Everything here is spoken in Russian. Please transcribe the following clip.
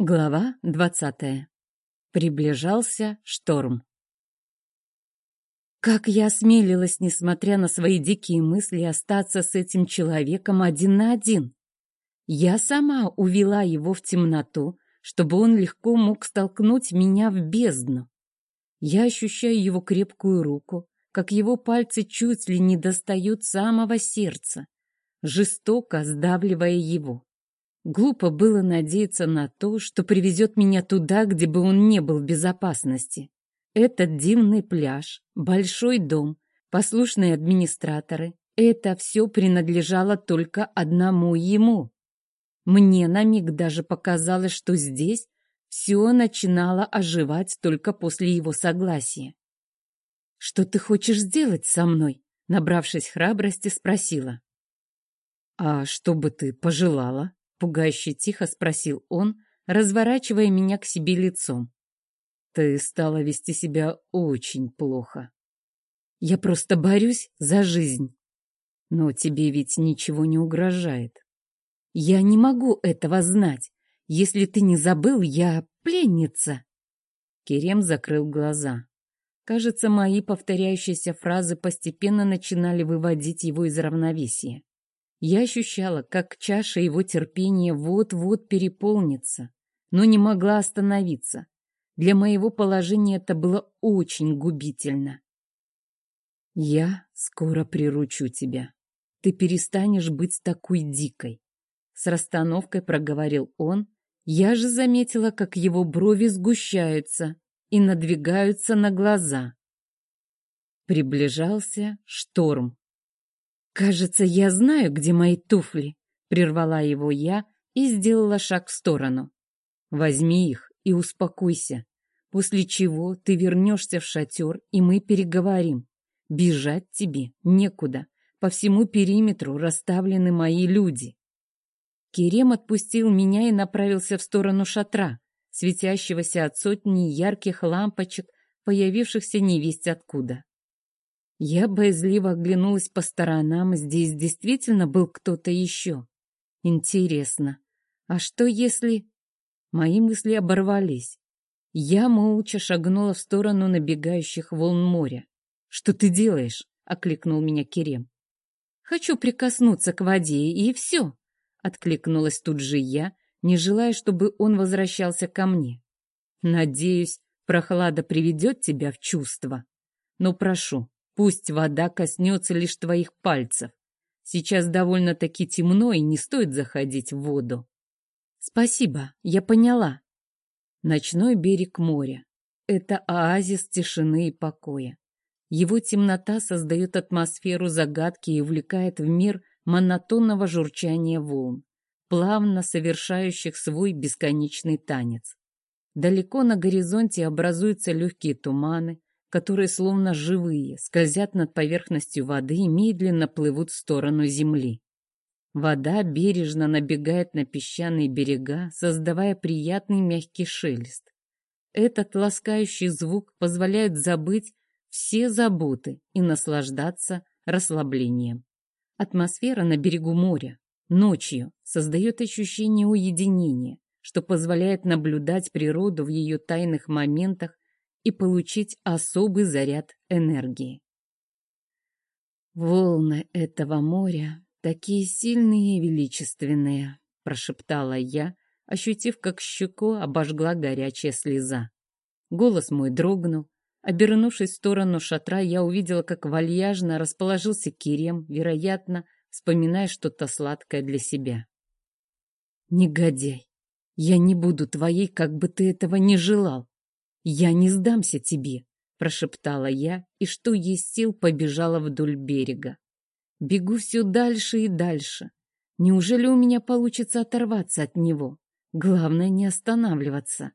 Глава двадцатая. Приближался шторм. Как я осмелилась, несмотря на свои дикие мысли, остаться с этим человеком один на один? Я сама увела его в темноту, чтобы он легко мог столкнуть меня в бездну. Я ощущаю его крепкую руку, как его пальцы чуть ли не достают самого сердца, жестоко сдавливая его. Глупо было надеяться на то, что привезет меня туда, где бы он не был в безопасности. Этот дивный пляж, большой дом, послушные администраторы — это все принадлежало только одному ему. Мне на миг даже показалось, что здесь все начинало оживать только после его согласия. «Что ты хочешь сделать со мной?» Набравшись храбрости, спросила. «А что бы ты пожелала?» Пугающе тихо спросил он, разворачивая меня к себе лицом. Ты стала вести себя очень плохо. Я просто борюсь за жизнь. Но тебе ведь ничего не угрожает. Я не могу этого знать. Если ты не забыл, я пленница. Керем закрыл глаза. Кажется, мои повторяющиеся фразы постепенно начинали выводить его из равновесия. Я ощущала, как чаша его терпения вот-вот переполнится, но не могла остановиться. Для моего положения это было очень губительно. «Я скоро приручу тебя. Ты перестанешь быть такой дикой», — с расстановкой проговорил он. Я же заметила, как его брови сгущаются и надвигаются на глаза. Приближался шторм. «Кажется, я знаю, где мои туфли», — прервала его я и сделала шаг в сторону. «Возьми их и успокойся, после чего ты вернешься в шатер, и мы переговорим. Бежать тебе некуда, по всему периметру расставлены мои люди». Керем отпустил меня и направился в сторону шатра, светящегося от сотни ярких лампочек, появившихся невесть откуда. Я боязливо оглянулась по сторонам, здесь действительно был кто-то еще. Интересно, а что если... Мои мысли оборвались. Я молча шагнула в сторону набегающих волн моря. «Что ты делаешь?» — окликнул меня Керем. «Хочу прикоснуться к воде, и все!» — откликнулась тут же я, не желая, чтобы он возвращался ко мне. «Надеюсь, прохлада приведет тебя в чувство. Но прошу, Пусть вода коснется лишь твоих пальцев. Сейчас довольно-таки темно, и не стоит заходить в воду. Спасибо, я поняла. Ночной берег моря. Это оазис тишины и покоя. Его темнота создает атмосферу загадки и увлекает в мир монотонного журчания волн, плавно совершающих свой бесконечный танец. Далеко на горизонте образуются легкие туманы, которые словно живые, скользят над поверхностью воды и медленно плывут в сторону земли. Вода бережно набегает на песчаные берега, создавая приятный мягкий шелест. Этот ласкающий звук позволяет забыть все заботы и наслаждаться расслаблением. Атмосфера на берегу моря ночью создает ощущение уединения, что позволяет наблюдать природу в ее тайных моментах и получить особый заряд энергии. «Волны этого моря такие сильные и величественные», — прошептала я, ощутив, как щеку обожгла горячая слеза. Голос мой дрогнул. Обернувшись в сторону шатра, я увидела, как вальяжно расположился Кирем, вероятно, вспоминая что-то сладкое для себя. «Негодяй! Я не буду твоей, как бы ты этого не желал!» «Я не сдамся тебе», — прошептала я, и что есть сил побежала вдоль берега. Бегу все дальше и дальше. Неужели у меня получится оторваться от него? Главное не останавливаться.